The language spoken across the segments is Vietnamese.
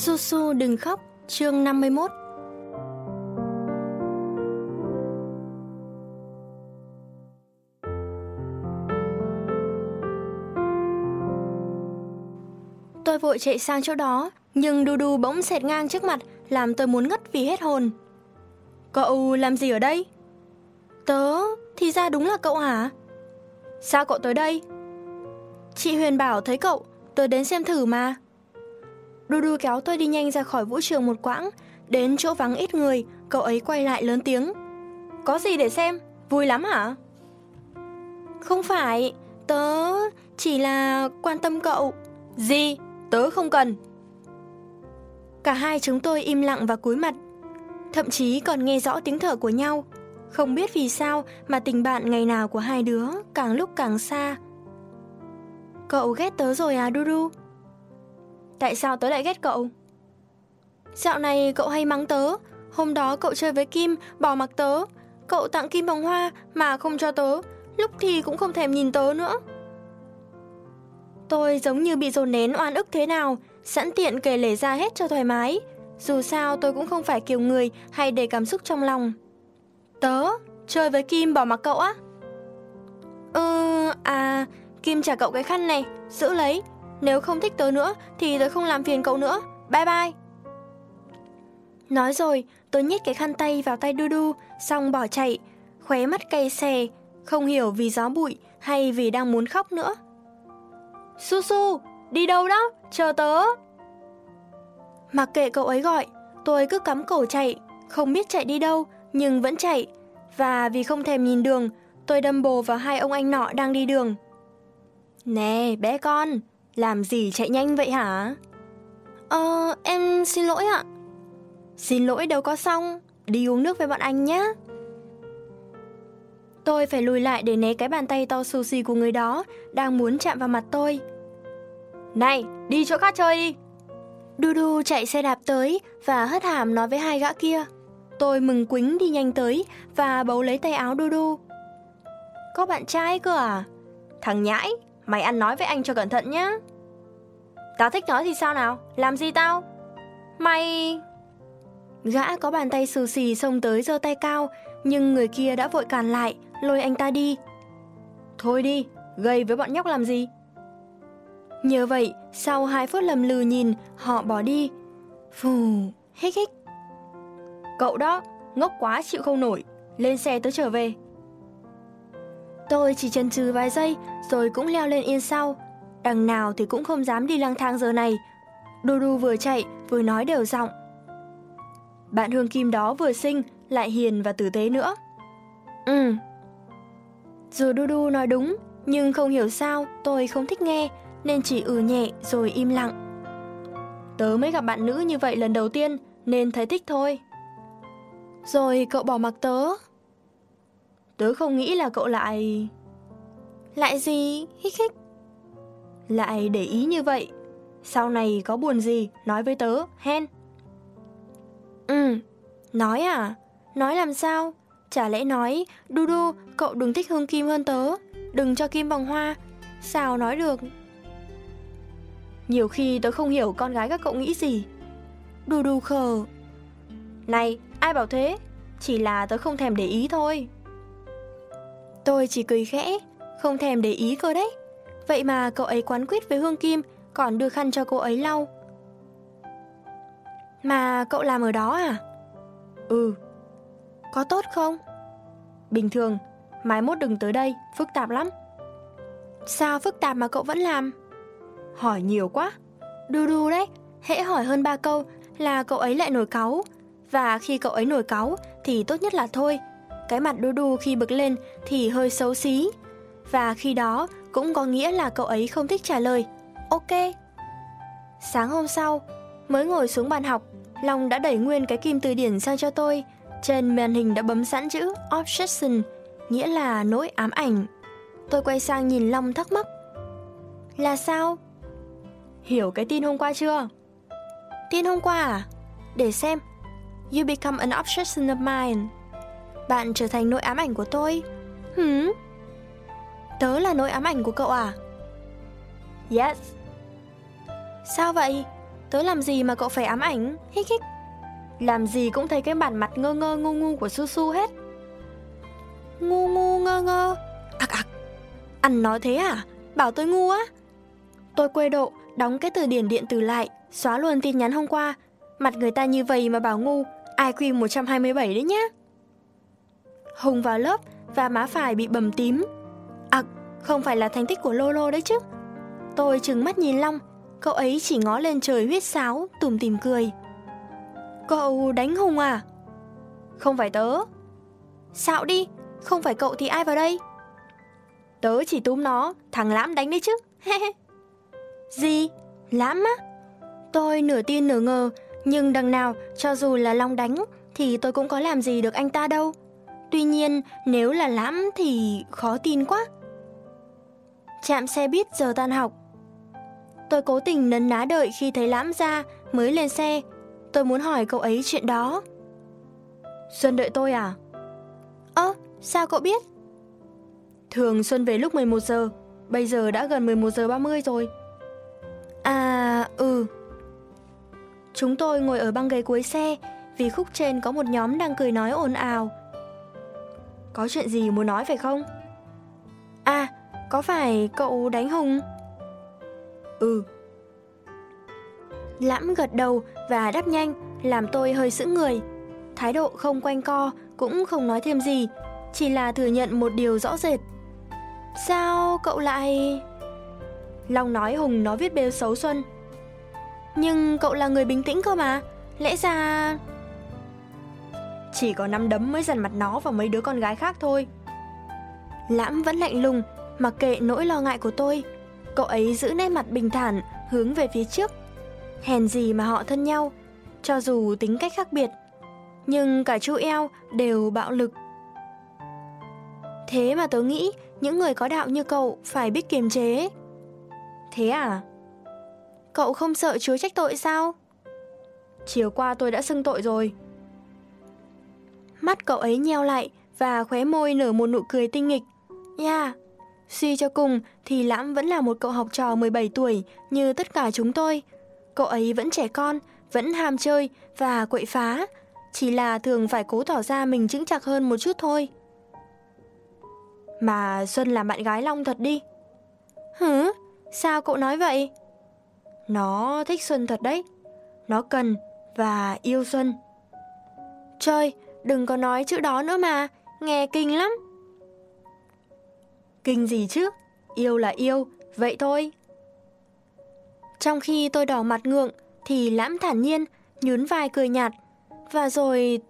Su Su đừng khóc, chương 51 Tôi vội chạy sang chỗ đó, nhưng đu đu bỗng xẹt ngang trước mặt, làm tôi muốn ngất vì hết hồn. Cậu làm gì ở đây? Tớ, thì ra đúng là cậu hả? Sao cậu tới đây? Chị Huyền bảo thấy cậu, tớ đến xem thử mà. Đu đu kéo tôi đi nhanh ra khỏi vũ trường một quãng, đến chỗ vắng ít người, cậu ấy quay lại lớn tiếng. Có gì để xem? Vui lắm hả? Không phải, tớ chỉ là quan tâm cậu. Gì? Tớ không cần. Cả hai chúng tôi im lặng và cúi mặt, thậm chí còn nghe rõ tiếng thở của nhau. Không biết vì sao mà tình bạn ngày nào của hai đứa càng lúc càng xa. Cậu ghét tớ rồi à Du Du? Tại sao tớ lại ghét cậu? Dạo này cậu hay mắng tớ, hôm đó cậu chơi với Kim, bỏ mặc tớ. Cậu tặng Kim vòng hoa mà không cho tớ, lúc thì cũng không thèm nhìn tớ nữa. Tôi giống như bị dồn nén oan ức thế nào, sẵn tiện kể lể ra hết cho thoải mái. Dù sao tôi cũng không phải kiểu người hay để cảm xúc trong lòng. Tớ, chơi với Kim bỏ mặc cậu á? Ừ, à, Kim trả cậu cái khăn này, giữ lấy. Nếu không thích tớ nữa thì tớ không làm phiền cậu nữa. Bye bye. Nói rồi, tôi nhét cái khăn tay vào tay đu đu, xong bỏ chạy, khóe mắt cay xè, không hiểu vì gió bụi hay vì đang muốn khóc nữa. Su Su, đi đâu đó? Chờ tớ. Mặc kệ cậu ấy gọi, tôi cứ cắm cổ chạy, không biết chạy đi đâu, nhưng vẫn chạy. Và vì không thèm nhìn đường, tôi đâm bồ vào hai ông anh nọ đang đi đường. Nè, bé con, làm gì chạy nhanh vậy hả? Ờ, em xin lỗi ạ. Xin lỗi đâu có xong, đi uống nước với bọn anh nhé. Tôi phải lùi lại để né cái bàn tay to xù xì của người đó, đang muốn chạm vào mặt tôi. Này, đi chỗ khác chơi đi. Du Du chạy xe đạp tới và hất hàm nói với hai gã kia. Tôi mừng quính đi nhanh tới và bấu lấy tay áo Du Du. Có bạn trai cơ à? Thằng nhãi, mày ăn nói với anh cho cẩn thận nhé. Tao thích nói thì sao nào? Làm gì tao? Mày... Gã có bàn tay xù xì xông tới giơ tay cao, nhưng người kia đã vội cản lại, lôi anh ta đi. Thôi đi, gây với bọn nhóc làm gì? Nhờ vậy, sau hai phút lầm lừ nhìn, họ bỏ đi. Phù, hích hích. Cậu đó, ngốc quá chịu không nổi, lên xe tớ trở về. Tôi chỉ chần chừ vài giây, rồi cũng leo lên yên sau. Đằng nào thì cũng không dám đi lang thang giờ này. Đu đu vừa chạy, vừa nói đều giọng. Bạn Hương Kim đó vừa xinh, lại hiền và tử tế nữa. Ừ. Dù Đu Đu nói đúng, nhưng không hiểu sao tôi không thích nghe, nên chỉ ừ nhẹ rồi im lặng. Tớ mới gặp bạn nữ như vậy lần đầu tiên, nên thấy thích thôi. Rồi cậu bỏ mặc tớ. Tớ không nghĩ là cậu lại... Lại gì? Hích hích. Lại để ý như vậy. Sau này có buồn gì, nói với tớ, hen. Ừ, nói à? Nói làm sao? Chả lẽ nói, Du Du, cậu đừng thích Hương Kim hơn tớ, đừng cho Kim bằng hoa. Sao nói được? Nhiều khi tớ không hiểu con gái các cậu nghĩ gì. Du Du khờ. Này, ai bảo thế? Chỉ là tớ không thèm để ý thôi. Tôi chỉ cười khẽ, không thèm để ý cơ đấy. Vậy mà cậu ấy quán quyết với Hương Kim, còn đưa khăn cho cô ấy lau. Mà cậu làm ở đó à? Ừ. Có tốt không? Bình thường, mai mốt đừng tới đây, phức tạp lắm. Sao phức tạp mà cậu vẫn làm? Hỏi nhiều quá. Đu đu đấy, hễ hỏi hơn ba câu là cậu ấy lại nổi cáu. Và khi cậu ấy nổi cáu thì tốt nhất là thôi. Cái mặt đu đu khi bực lên thì hơi xấu xí. Và khi đó cũng có nghĩa là cậu ấy không thích trả lời. Ok. Sáng hôm sau, mới ngồi xuống bàn học, Long đã đẩy nguyên cái kim từ điển sang cho tôi. Trên màn hình đã bấm sẵn chữ Obsession, nghĩa là nỗi ám ảnh. Tôi quay sang nhìn Long thắc mắc. Là sao? Hiểu cái tin hôm qua chưa? Tin hôm qua à? Để xem. You become an obsession of mine. Bạn trở thành nỗi ám ảnh của tôi. Hửm? Tớ là nỗi ám ảnh của cậu à? Yes. Sao vậy? tớ làm gì mà cậu phải ám ảnh, hích hích. Làm gì cũng thấy cái bản mặt ngơ ngơ ngu ngu của Su Su hết. Ngu ngu ngơ ngơ. Ặc ặc. Ăn nói thế à? Bảo tôi ngu á? Tôi quê độ, đóng cái từ điển điện tử lại, xóa luôn tin nhắn hôm qua. Mặt người ta như vậy mà bảo ngu, IQ 127 đấy nhá. Hùng vào lớp và má phải bị bầm tím. Không phải là thành tích của Lolo đấy chứ. Tôi trừng mắt nhìn Long, cậu ấy chỉ ngó lên trời huyết sáo, tủm tỉm cười. Cậu đánh Hùng à? Không phải tớ. Xạo đi, không phải cậu thì ai vào đây? Tớ chỉ túm nó, thằng Lãm đánh đấy chứ. Gì? Lãm á? Tôi nửa tin nửa ngờ, nhưng đằng nào cho dù là Long đánh thì tôi cũng có làm gì được anh ta đâu. Tuy nhiên, nếu là Lãm thì khó tin quá. Chạm xe buýt giờ tan học. Tôi cố tình nấn ná đợi khi thấy Lãm ra mới lên xe. Tôi muốn hỏi cậu ấy chuyện đó. Xuân đợi tôi à? Ơ, sao cậu biết? Thường Xuân về lúc 11 giờ, bây giờ đã gần 11 giờ 30 rồi. À, ừ. Chúng tôi ngồi ở băng ghế cuối xe vì khúc trên có một nhóm đang cười nói ồn ào. Có chuyện gì muốn nói phải không? À, có phải cậu đánh Hùng? Ừ. Lãm gật đầu và đáp nhanh, làm tôi hơi sững người. Thái độ không quanh co, cũng không nói thêm gì, chỉ là thừa nhận một điều rõ rệt. Sao cậu lại... Long nói Hùng nó viết bêu xấu Xuân. Nhưng cậu là người bình tĩnh cơ mà, lẽ ra... Chỉ có năm đấm mới dằn mặt nó và mấy đứa con gái khác thôi. Lãm vẫn lạnh lùng, mặc kệ nỗi lo ngại của tôi. Cậu ấy giữ nét mặt bình thản, hướng về phía trước. Hèn gì mà họ thân nhau, cho dù tính cách khác biệt. Nhưng cả chú eo đều bạo lực. Thế mà tớ nghĩ những người có đạo như cậu phải biết kiềm chế. Thế à? Cậu không sợ Chúa trách tội sao? Chiều qua tôi đã xưng tội rồi. Mắt cậu ấy nheo lại và khóe môi nở một nụ cười tinh nghịch. Nha, yeah suy cho cùng thì Lãm vẫn là một cậu học trò 17 tuổi như tất cả chúng tôi. Cậu ấy vẫn trẻ con, vẫn ham chơi và quậy phá, chỉ là thường phải cố tỏ ra mình chững chạc hơn một chút thôi. Mà Xuân là bạn gái Long thật đi. Hử? Sao cậu nói vậy? Nó thích Xuân thật đấy. Nó cần và yêu Xuân. Trời, đừng có nói chữ đó nữa mà, nghe kinh lắm. Kinh gì chứ? Yêu là yêu, vậy thôi. Trong khi tôi đỏ mặt ngượng, thì lãm thản nhiên, nhún vai cười nhạt, và rồi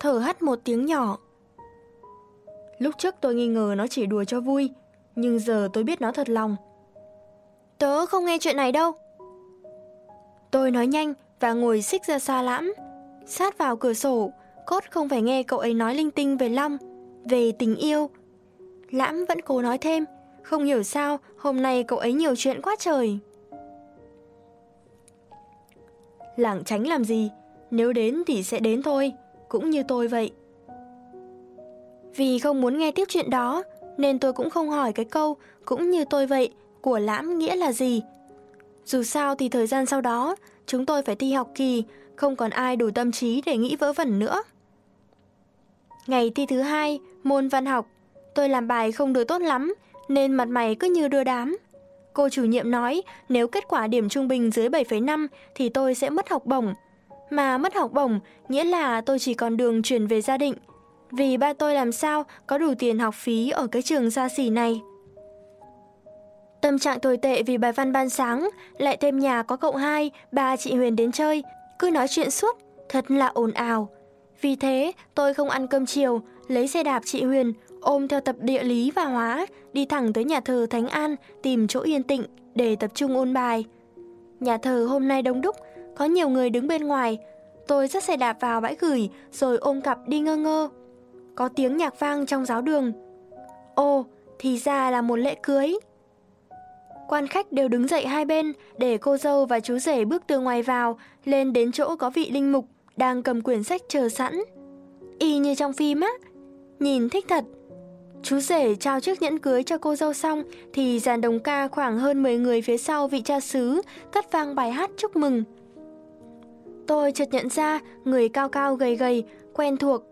thở hắt một tiếng nhỏ. Lúc trước tôi nghi ngờ nó chỉ đùa cho vui, nhưng giờ tôi biết nó thật lòng. Tớ không nghe chuyện này đâu. Tôi nói nhanh và ngồi xích ra xa lãm, sát vào cửa sổ, cốt không phải nghe cậu ấy nói linh tinh về Long, về tình yêu. Lãm vẫn cố nói thêm, không hiểu sao hôm nay cậu ấy nhiều chuyện quá trời. Lảng tránh làm gì, nếu đến thì sẽ đến thôi, cũng như tôi vậy. Vì không muốn nghe tiếp chuyện đó, nên tôi cũng không hỏi cái câu cũng như tôi vậy của lãm nghĩa là gì. Dù sao thì thời gian sau đó, chúng tôi phải thi học kỳ, không còn ai đủ tâm trí để nghĩ vớ vẩn nữa. Ngày thi thứ hai, môn văn học, tôi làm bài không được tốt lắm, nên mặt mày cứ như đưa đám. Cô chủ nhiệm nói nếu kết quả điểm trung bình dưới 7,5 thì tôi sẽ mất học bổng. Mà mất học bổng nghĩa là tôi chỉ còn đường chuyển về gia định, vì ba tôi làm sao có đủ tiền học phí ở cái trường xa xỉ này. Tâm trạng tồi tệ vì bài văn ban sáng, lại thêm nhà có cậu hai, ba chị Huyền đến chơi, cứ nói chuyện suốt, thật là ồn ào. Vì thế, tôi không ăn cơm chiều, lấy xe đạp chị Huyền, ôm theo tập địa lý và hóa, đi thẳng tới nhà thờ Thánh An tìm chỗ yên tĩnh để tập trung ôn bài. Nhà thờ hôm nay đông đúc, có nhiều người đứng bên ngoài. Tôi dắt xe đạp vào bãi gửi rồi ôm cặp đi ngơ ngơ có tiếng nhạc vang trong giáo đường. Ồ, thì ra là một lễ cưới. Quan khách đều đứng dậy hai bên để cô dâu và chú rể bước từ ngoài vào lên đến chỗ có vị linh mục đang cầm quyển sách chờ sẵn. Y như trong phim á, nhìn thích thật. Chú rể trao chiếc nhẫn cưới cho cô dâu xong thì dàn đồng ca khoảng hơn 10 người phía sau vị cha xứ cất vang bài hát chúc mừng. Tôi chợt nhận ra người cao cao gầy gầy, quen thuộc.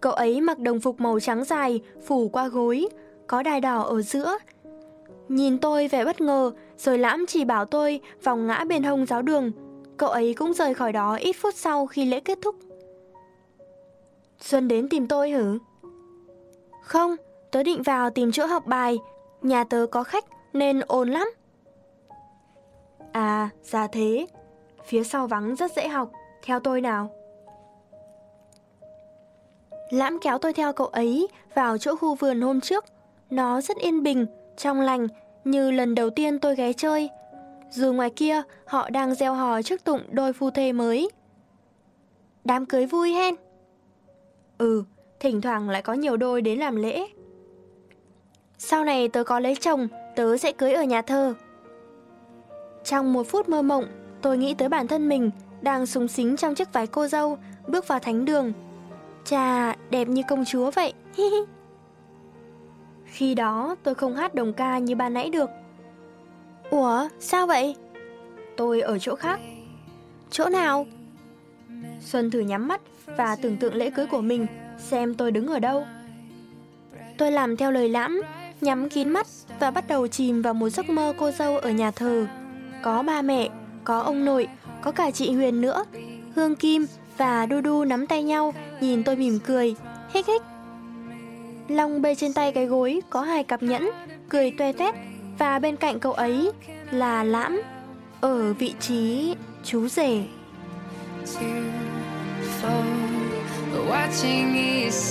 Cậu ấy mặc đồng phục màu trắng dài, phủ qua gối, có đài đỏ ở giữa. Nhìn tôi vẻ bất ngờ, rồi lãm chỉ bảo tôi vòng ngã bên hông giáo đường. Cậu ấy cũng rời khỏi đó ít phút sau khi lễ kết thúc. Xuân đến tìm tôi hử? Không, tớ định vào tìm chỗ học bài. Nhà tớ có khách nên ồn lắm. À, ra thế. Phía sau vắng rất dễ học. Theo tôi nào. Lãm kéo tôi theo cậu ấy vào chỗ khu vườn hôm trước. Nó rất yên bình, trong lành, như lần đầu tiên tôi ghé chơi. Dù ngoài kia, họ đang gieo hò trước tụng đôi phu thê mới. Đám cưới vui hen. Ừ, thỉnh thoảng lại có nhiều đôi đến làm lễ. Sau này tớ có lấy chồng, tớ sẽ cưới ở nhà thơ. Trong một phút mơ mộng, tôi nghĩ tới bản thân mình đang súng xính trong chiếc váy cô dâu, bước vào thánh đường. Chà, đẹp như công chúa vậy. Khi đó tôi không hát đồng ca như ban nãy được. Ủa, sao vậy? Tôi ở chỗ khác. Chỗ nào? Xuân thử nhắm mắt và tưởng tượng lễ cưới của mình, xem tôi đứng ở đâu. Tôi làm theo lời lãm, nhắm kín mắt và bắt đầu chìm vào một giấc mơ cô dâu ở nhà thờ. Có ba mẹ, có ông nội, có cả chị Huyền nữa. Hương Kim và Du Du nắm tay nhau, nhìn tôi mỉm cười, hích hích. Long bê trên tay cái gối có hai cặp nhẫn, cười toe toét và bên cạnh cậu ấy là Lãm ở vị trí chú rể. watching is